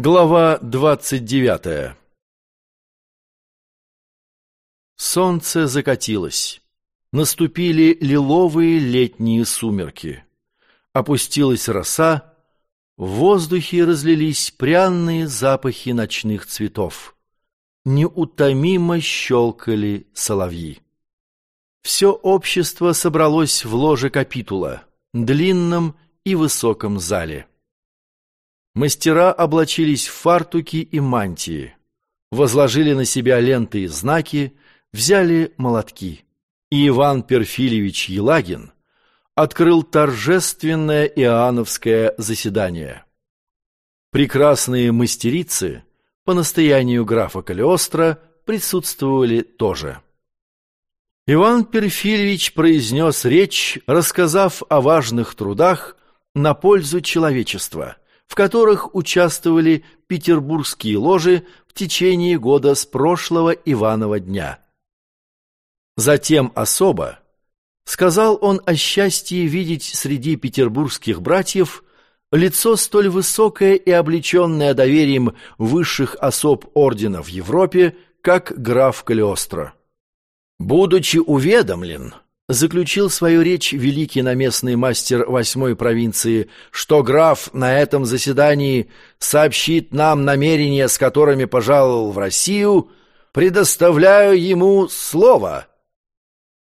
Глава двадцать девятая Солнце закатилось. Наступили лиловые летние сумерки. Опустилась роса, в воздухе разлились пряные запахи ночных цветов. Неутомимо щелкали соловьи. Все общество собралось в ложе капитула, длинном и высоком зале. Мастера облачились в фартуки и мантии, возложили на себя ленты и знаки, взяли молотки. И Иван Перфильевич Елагин открыл торжественное иоанновское заседание. Прекрасные мастерицы по настоянию графа Калиостро присутствовали тоже. Иван Перфильевич произнес речь, рассказав о важных трудах на пользу человечества – в которых участвовали петербургские ложи в течение года с прошлого Иванова дня. Затем особо сказал он о счастье видеть среди петербургских братьев лицо столь высокое и облеченное доверием высших особ ордена в Европе, как граф Калиостро. Будучи уведомлен, заключил свою речь великий наместный мастер восьмой провинции, что граф на этом заседании сообщит нам намерения, с которыми пожаловал в Россию, предоставляю ему слово».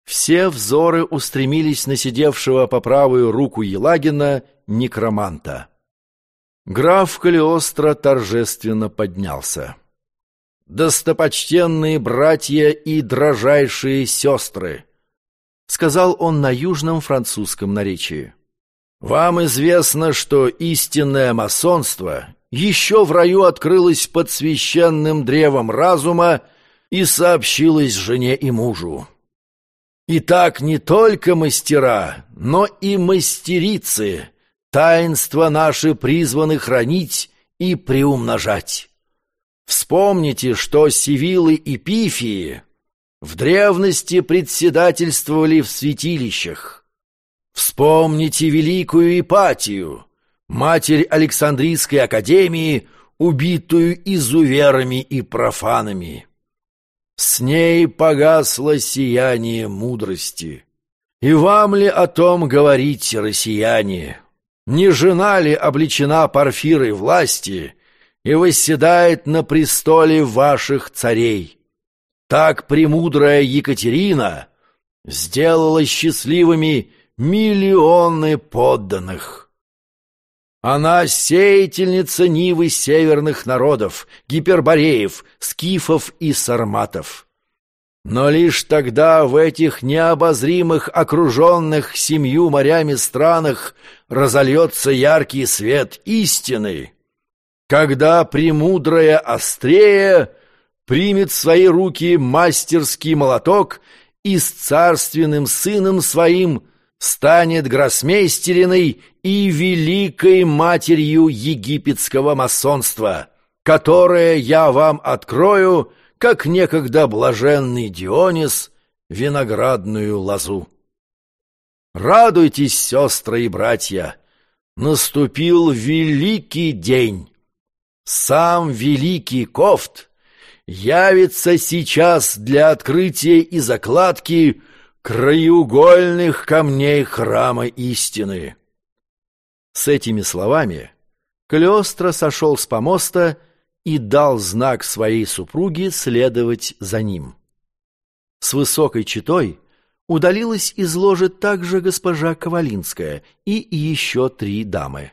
Все взоры устремились на сидевшего по правую руку Елагина некроманта. Граф Калиостро торжественно поднялся. «Достопочтенные братья и дрожайшие сестры!» — сказал он на южном французском наречии. «Вам известно, что истинное масонство еще в раю открылось под священным древом разума и сообщилось жене и мужу. Итак, не только мастера, но и мастерицы таинства наши призваны хранить и приумножать. Вспомните, что Сивилы и Пифии в древности председательствовали в святилищах. Вспомните великую Ипатию, матерь Александрийской академии, убитую изуверами и профанами. С ней погасло сияние мудрости. И вам ли о том говорить, россияне? Не жена ли обличена парфирой власти и восседает на престоле ваших царей? Так премудрая Екатерина сделала счастливыми миллионы подданных. Она сеятельница Нивы северных народов, гипербореев, скифов и сарматов. Но лишь тогда в этих необозримых, окруженных семью морями странах разольется яркий свет истины, когда премудрая Острея примет в свои руки мастерский молоток и с царственным сыном своим станет гроссмейстериной и великой матерью египетского масонства, которое я вам открою, как некогда блаженный Дионис, виноградную лозу. Радуйтесь, сестры и братья, наступил великий день. Сам великий Кофт — явится сейчас для открытия и закладки краеугольных камней храма истины. С этими словами Калиостро сошел с помоста и дал знак своей супруге следовать за ним. С высокой читой удалилась из ложи также госпожа Ковалинская и еще три дамы.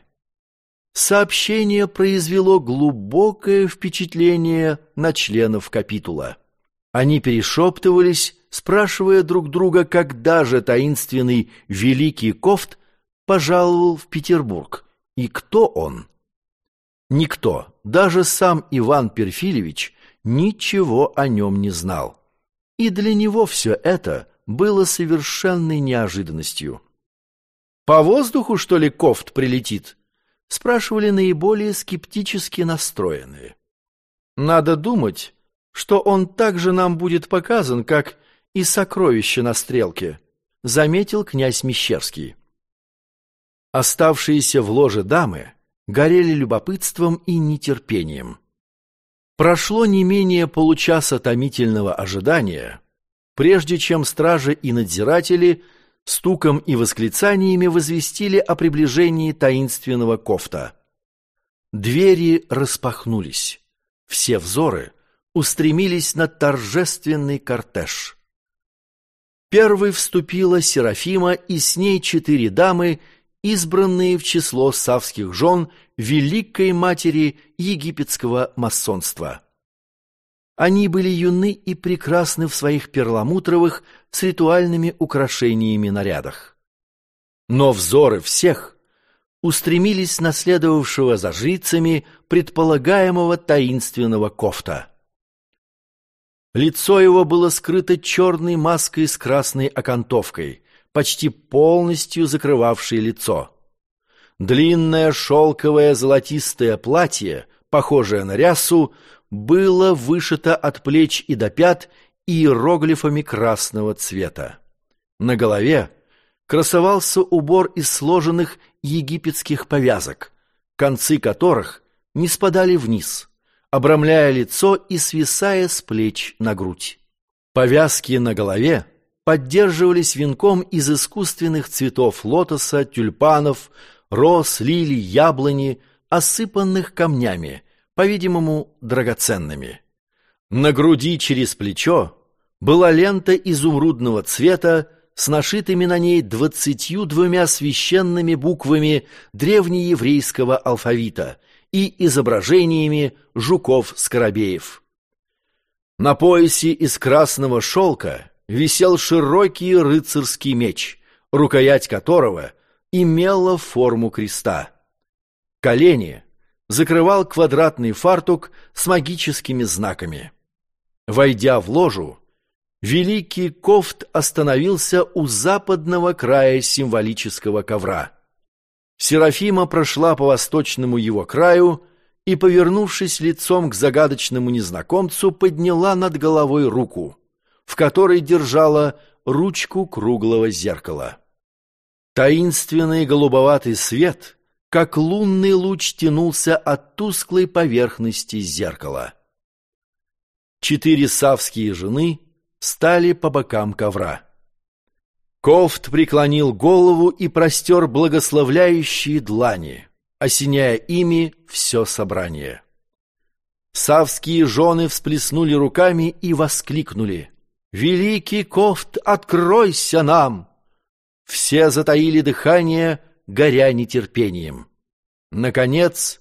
Сообщение произвело глубокое впечатление на членов капитула. Они перешептывались, спрашивая друг друга, когда же таинственный Великий Кофт пожаловал в Петербург и кто он. Никто, даже сам Иван Перфильевич, ничего о нем не знал. И для него все это было совершенной неожиданностью. «По воздуху, что ли, Кофт прилетит?» Спрашивали наиболее скептически настроенные. Надо думать, что он также нам будет показан, как и сокровище на стрелке, заметил князь Мещерский. Оставшиеся в ложе дамы горели любопытством и нетерпением. Прошло не менее получаса томительного ожидания, прежде чем стражи и надзиратели стуком и восклицаниями возвестили о приближении таинственного кофта. Двери распахнулись. Все взоры устремились на торжественный кортеж. Первой вступила Серафима и с ней четыре дамы, избранные в число савских жен великой матери египетского масонства. Они были юны и прекрасны в своих перламутровых с ритуальными украшениями нарядах. Но взоры всех устремились на следовавшего за жрицами предполагаемого таинственного кофта. Лицо его было скрыто черной маской с красной окантовкой, почти полностью закрывавшей лицо. Длинное шелковое золотистое платье, похожее на рясу, было вышито от плеч и до пят иероглифами красного цвета. На голове красовался убор из сложенных египетских повязок, концы которых не спадали вниз, обрамляя лицо и свисая с плеч на грудь. Повязки на голове поддерживались венком из искусственных цветов лотоса, тюльпанов, роз, лилий, яблони, осыпанных камнями, по-видимому, драгоценными. На груди через плечо была лента изумрудного цвета с нашитыми на ней двадцатью двумя священными буквами древнееврейского алфавита и изображениями жуков-скоробеев. На поясе из красного шелка висел широкий рыцарский меч, рукоять которого имела форму креста. Колени закрывал квадратный фартук с магическими знаками. Войдя в ложу, великий кофт остановился у западного края символического ковра. Серафима прошла по восточному его краю и, повернувшись лицом к загадочному незнакомцу, подняла над головой руку, в которой держала ручку круглого зеркала. Таинственный голубоватый свет, как лунный луч, тянулся от тусклой поверхности зеркала. Четыре савские жены стали по бокам ковра. Кофт преклонил голову и простер благословляющие длани, осеняя ими все собрание. Савские жены всплеснули руками и воскликнули. «Великий Кофт, откройся нам!» Все затаили дыхание, горя нетерпением. Наконец,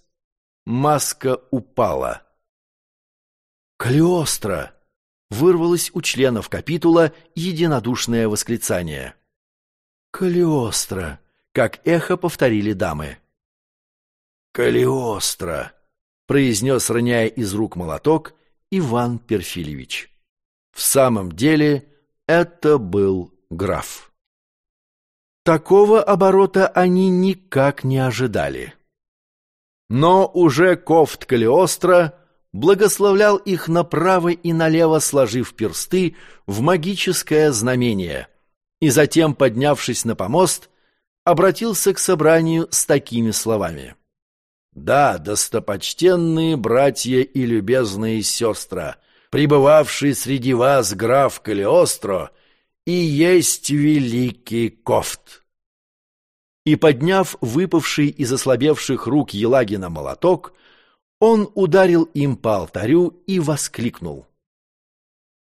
маска упала. «Калиостро!» — вырвалось у членов капитула единодушное восклицание. «Калиостро!» — как эхо повторили дамы. «Калиостро!» — произнес, роняя из рук молоток, Иван Перфильевич. В самом деле это был граф. Такого оборота они никак не ожидали. Но уже кофт Калиостро благословлял их направо и налево, сложив персты в магическое знамение, и затем, поднявшись на помост, обратился к собранию с такими словами. «Да, достопочтенные братья и любезные сестры, пребывавший среди вас граф Калиостро — и есть великий кофт. И, подняв выпавший из ослабевших рук Елагина молоток, он ударил им по алтарю и воскликнул.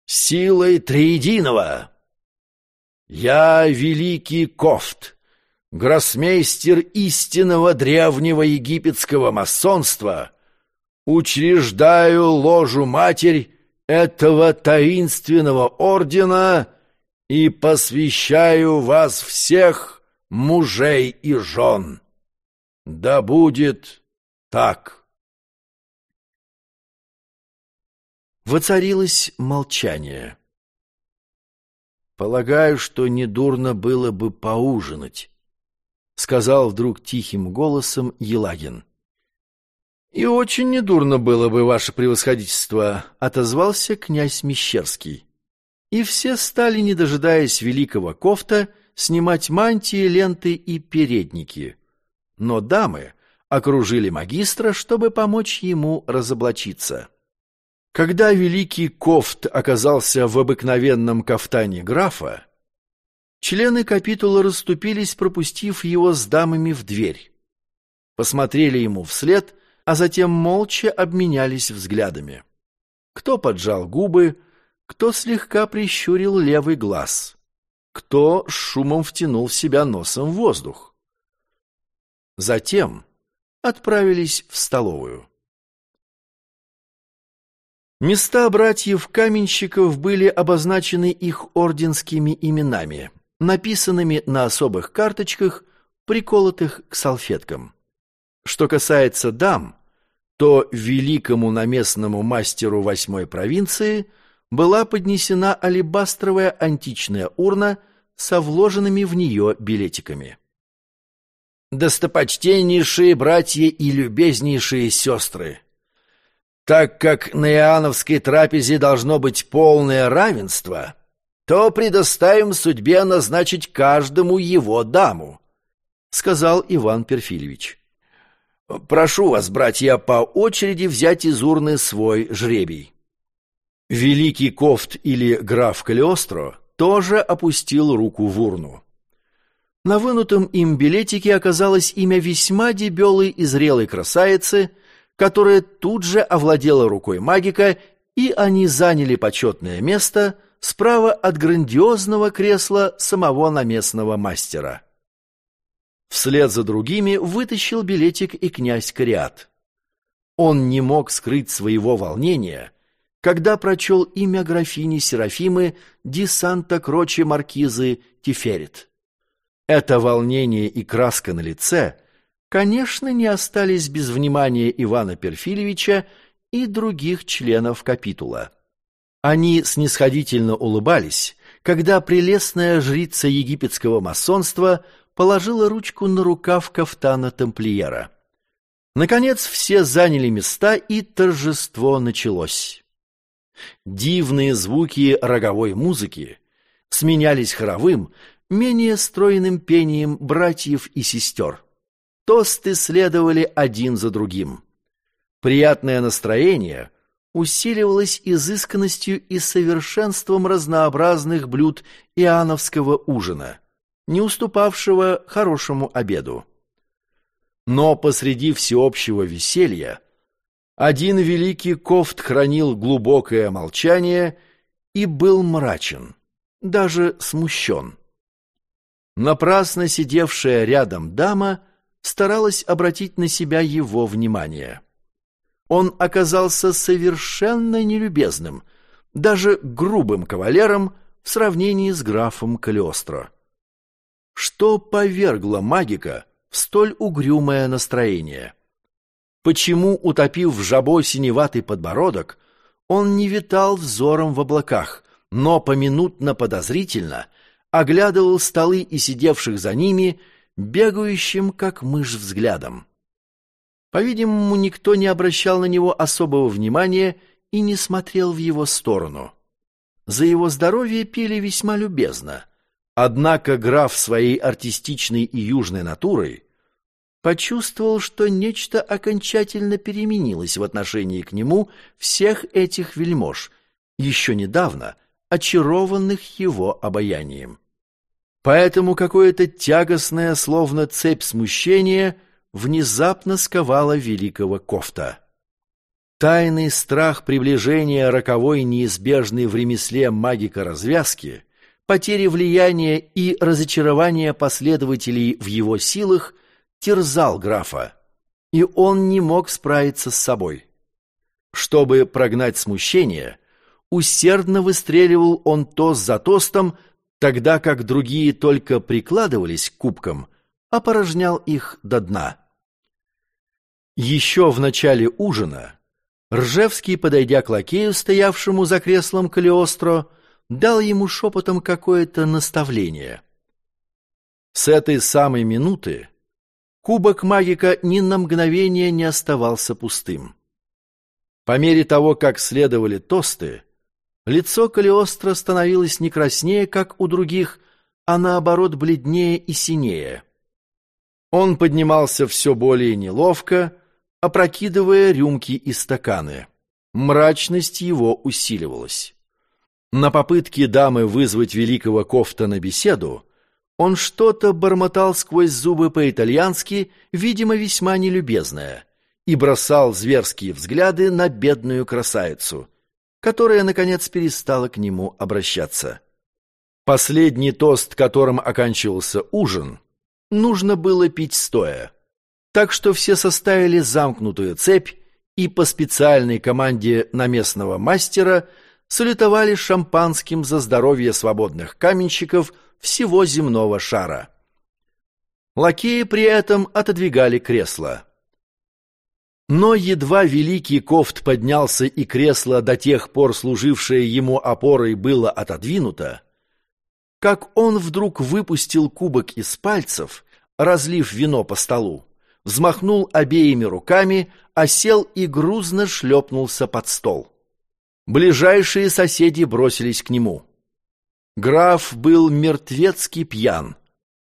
«Силой Триединого! Я великий кофт, гроссмейстер истинного древнего египетского масонства, учреждаю ложу-матерь этого таинственного ордена — и посвящаю вас всех, мужей и жен. Да будет так. Воцарилось молчание. «Полагаю, что недурно было бы поужинать», — сказал вдруг тихим голосом Елагин. «И очень недурно было бы, ваше превосходительство», — отозвался князь Мещерский и все стали, не дожидаясь великого кофта, снимать мантии, ленты и передники. Но дамы, окружили магистра, чтобы помочь ему разоблачиться. Когда великий Кофт оказался в обыкновенном кафтане графа, члены капитула расступились, пропустив его с дамами в дверь. Посмотрели ему вслед, а затем молча обменялись взглядами. Кто поджал губы, кто слегка прищурил левый глаз, кто шумом втянул в себя носом воздух. Затем отправились в столовую. Места братьев-каменщиков были обозначены их орденскими именами, написанными на особых карточках, приколотых к салфеткам. Что касается дам, то великому наместному мастеру восьмой провинции была поднесена алебастровая античная урна со вложенными в нее билетиками. «Достопочтеннейшие братья и любезнейшие сестры!» Так как на Иоанновской трапезе должно быть полное равенство, то предоставим судьбе назначить каждому его даму, — сказал Иван Перфильевич. Прошу вас, братья, по очереди взять из урны свой жребий. Великий Кофт или граф Калиостро тоже опустил руку в урну. На вынутом им билетике оказалось имя весьма дебелой и зрелой красавицы — которая тут же овладела рукой магика, и они заняли почетное место справа от грандиозного кресла самого наместного мастера. Вслед за другими вытащил билетик и князь Кориат. Он не мог скрыть своего волнения, когда прочел имя графини Серафимы Ди Санта-Кроче Маркизы Тиферит. Это волнение и краска на лице — конечно, не остались без внимания Ивана Перфильевича и других членов капитула. Они снисходительно улыбались, когда прелестная жрица египетского масонства положила ручку на рукав кафтана тамплиера. Наконец все заняли места, и торжество началось. Дивные звуки роговой музыки сменялись хоровым, менее стройным пением братьев и сестер. Тосты следовали один за другим. Приятное настроение усиливалось изысканностью и совершенством разнообразных блюд иоанновского ужина, не уступавшего хорошему обеду. Но посреди всеобщего веселья один великий кофт хранил глубокое молчание и был мрачен, даже смущен. Напрасно сидевшая рядом дама старалась обратить на себя его внимание. Он оказался совершенно нелюбезным, даже грубым кавалером в сравнении с графом Калиостро. Что повергло магика в столь угрюмое настроение? Почему, утопив в жабо синеватый подбородок, он не витал взором в облаках, но поминутно подозрительно оглядывал столы и сидевших за ними бегающим, как мышь, взглядом. По-видимому, никто не обращал на него особого внимания и не смотрел в его сторону. За его здоровье пили весьма любезно. Однако граф своей артистичной и южной натурой почувствовал, что нечто окончательно переменилось в отношении к нему всех этих вельмож, еще недавно очарованных его обаянием. Поэтому какое-то тягостное, словно цепь смущения, внезапно сковало великого кофта. Тайный страх приближения роковой неизбежной в ремесле магика развязки, потери влияния и разочарования последователей в его силах терзал графа, и он не мог справиться с собой. Чтобы прогнать смущение, усердно выстреливал он тост за тостом, тогда как другие только прикладывались к кубкам, опорожнял их до дна. Еще в начале ужина Ржевский, подойдя к лакею, стоявшему за креслом Калиостро, дал ему шепотом какое-то наставление. С этой самой минуты кубок магика ни на мгновение не оставался пустым. По мере того, как следовали тосты, Лицо Калиостро становилось не краснее, как у других, а наоборот бледнее и синее. Он поднимался все более неловко, опрокидывая рюмки и стаканы. Мрачность его усиливалась. На попытке дамы вызвать великого кофта на беседу он что-то бормотал сквозь зубы по-итальянски, видимо, весьма нелюбезное, и бросал зверские взгляды на бедную красавицу, которая, наконец, перестала к нему обращаться. Последний тост, которым оканчивался ужин, нужно было пить стоя. Так что все составили замкнутую цепь и по специальной команде на местного мастера салютовали шампанским за здоровье свободных каменщиков всего земного шара. Лакеи при этом отодвигали кресла. Но едва великий кофт поднялся и кресло, до тех пор служившее ему опорой, было отодвинуто, как он вдруг выпустил кубок из пальцев, разлив вино по столу, взмахнул обеими руками, осел и грузно шлепнулся под стол. Ближайшие соседи бросились к нему. Граф был мертвецки пьян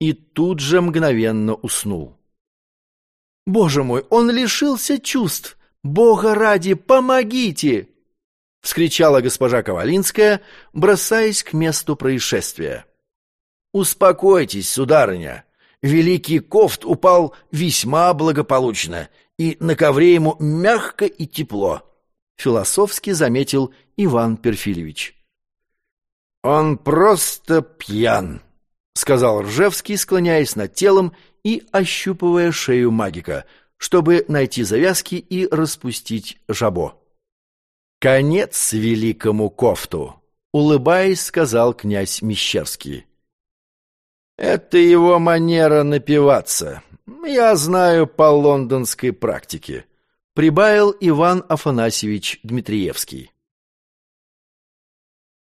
и тут же мгновенно уснул. «Боже мой, он лишился чувств! Бога ради, помогите!» — вскричала госпожа Ковалинская, бросаясь к месту происшествия. «Успокойтесь, сударыня. Великий кофт упал весьма благополучно, и на ковре ему мягко и тепло», — философски заметил Иван Перфильевич. «Он просто пьян», — сказал Ржевский, склоняясь над телом и ощупывая шею магика, чтобы найти завязки и распустить жабо. «Конец великому кофту», — улыбаясь, сказал князь Мещерский. «Это его манера напиваться. Я знаю по лондонской практике», — прибавил Иван Афанасьевич Дмитриевский.